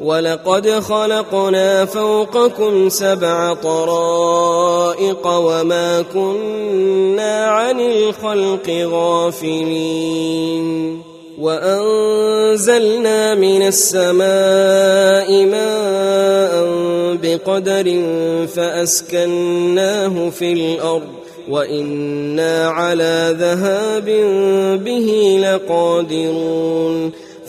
ولقد خلقنا فوقكم سبع طرائق وما كنا عن الخلق غافلين. وأنزلنا من السماء ماء بقدر فأسكناه في الأرض وإنا على ذهاب به لقادرون.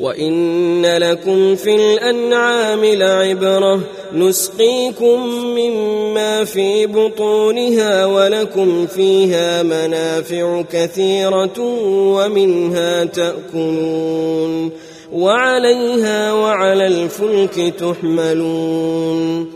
وإن لكم في الأنعام لعبرة نسقيكم مما في بطونها ولكم فيها منافع كثيرة ومنها تأكلون وعليها وعلى الفلك تحملون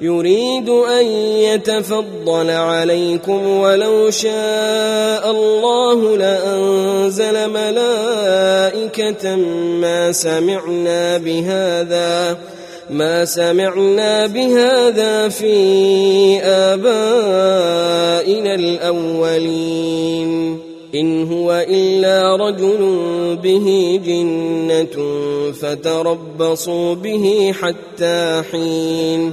يريد أن يتفضل عليكم ولو شاء الله لأنزل ملائكة ما سمعنا بهذا ما سمعنا بهذا في آبائنا الأولين. إن هو إلا رجل به جنة فتربصوا به حتى حين.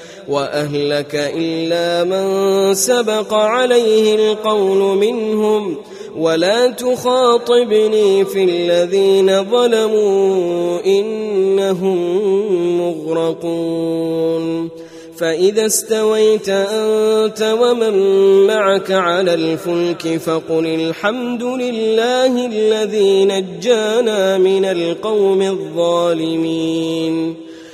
وأهلك إلا من سبق عليه القول منهم ولا تخاطبني في الذين ظلموا إنهم مغرقون فإذا استويت أنت ومن معك على الفلك فقل الحمد لله الذي نجانا من القوم الظالمين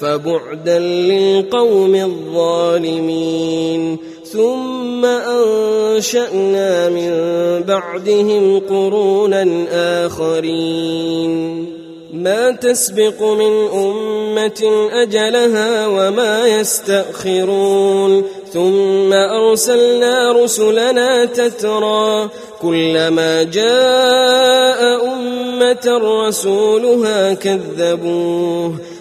فبعدا للقوم الظالمين ثم أنشأنا من بعدهم قرونا آخرين. ما تسبق من أمة أجلها وما يستأخرون. ثم أرسلنا رسلنا تترى كلما جاء أمة رسولها كذبوه.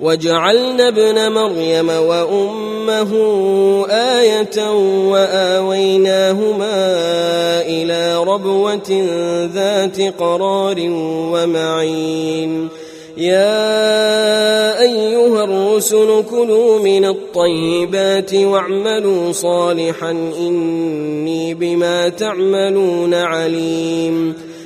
وجعلنا ابن مريم وأمه آية وآويناهما إلى ربوة ذات قرار ومعين. يا أيها الرسل كلوا من الطيبات واعملوا صالحا إني بما تعملون عليم.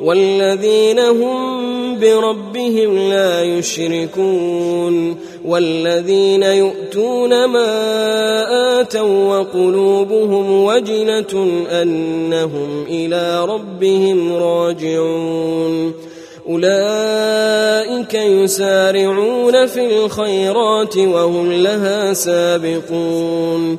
والذين هم بربهم لا يشركون والذين يؤتون ما آتوا وقلوبهم وجنة أنهم إلى ربهم راجعون أولئك يسارعون في الخيرات وهم لها سابقون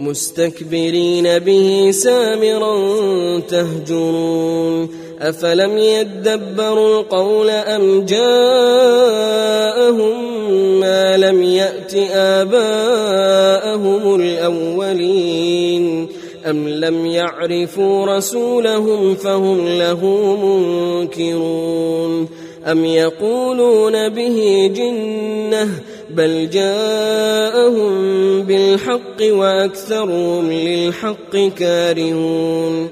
مستكبرين به سامرا تهجرون. أفلم يدبروا القول أم جاءهم ما لم يأت آباءهم الأولين؟ أم لم يعرفوا رسولهم فهم له منكرون؟ أم يقولون به جنة بل جاءهم بالحق وأكثرهم للحق كارهون.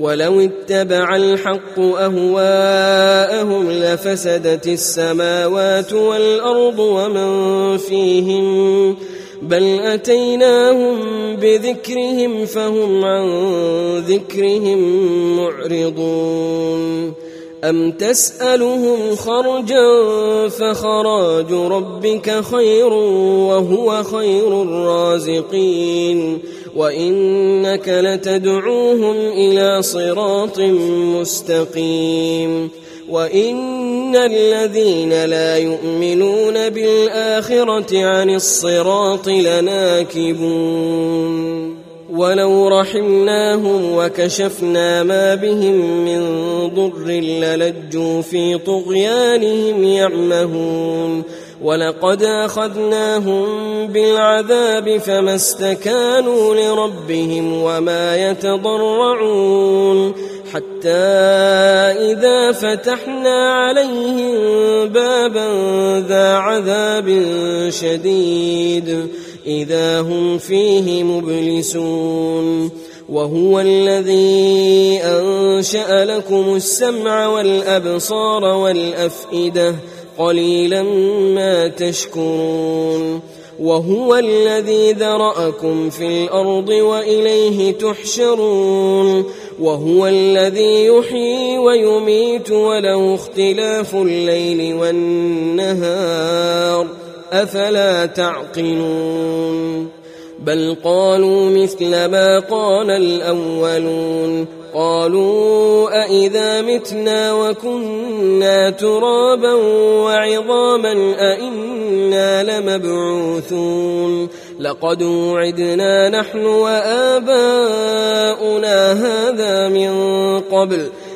ولو اتبع الحق أهواءهم لفسدت السماوات والأرض ومن فيهم بل أتيناهم بذكرهم فهم عن ذكرهم معرضون. أم تسألهم خرجا فخراج ربك خير وهو خير الرازقين وإنك لتدعوهم إلى صراط مستقيم وإن الذين لا يؤمنون بالآخرة عن الصراط لناكبون ولو رحمناهم وكشفنا ما بهم من ضر للجوا في طغيانهم يعمهون ولقد اخذناهم بالعذاب فما استكانوا لربهم وما يتضرعون حتى اذا فتحنا عليهم بابا ذا عذاب شديد إذا هم فيه مبلسون وهو الذي أنشأ لكم السمع والأبصار والأفئدة قليلا ما تشكرون وهو الذي ذرأكم في الأرض وإليه تحشرون وهو الذي يحيي ويميت وله اختلاف الليل والنهار أفلا تعقلون بل قالوا مثل ما قال الأولون قالوا أإذا متنا وكنا ترابا وعظاما أإنا لمبعوثون لقد وعدنا نحن وآباؤنا هذا من قبل